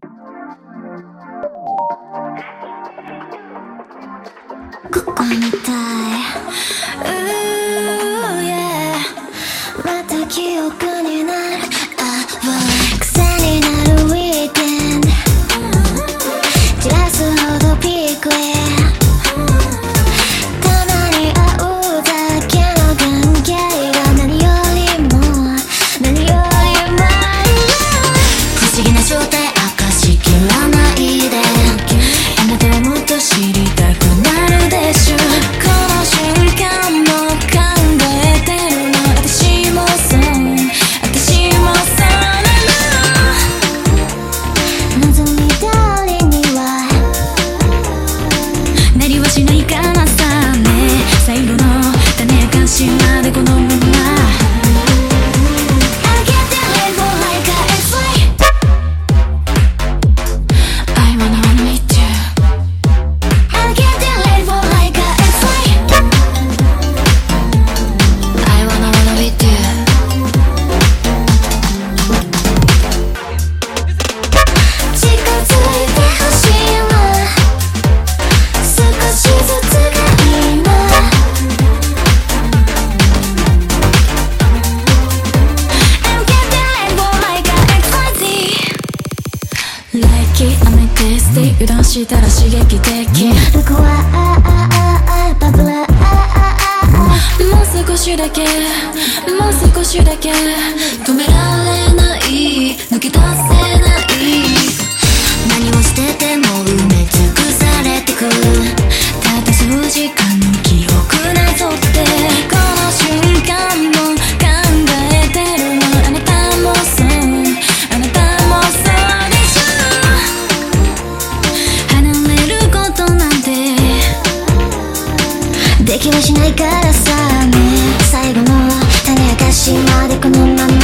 ここみたい。Ooh, また記憶き雨テステ油断したら刺激的。ルはバブラもう少しだけもう少しだけ。止められない抜け出す気はしないからさね。最後の種明かしまでこのまま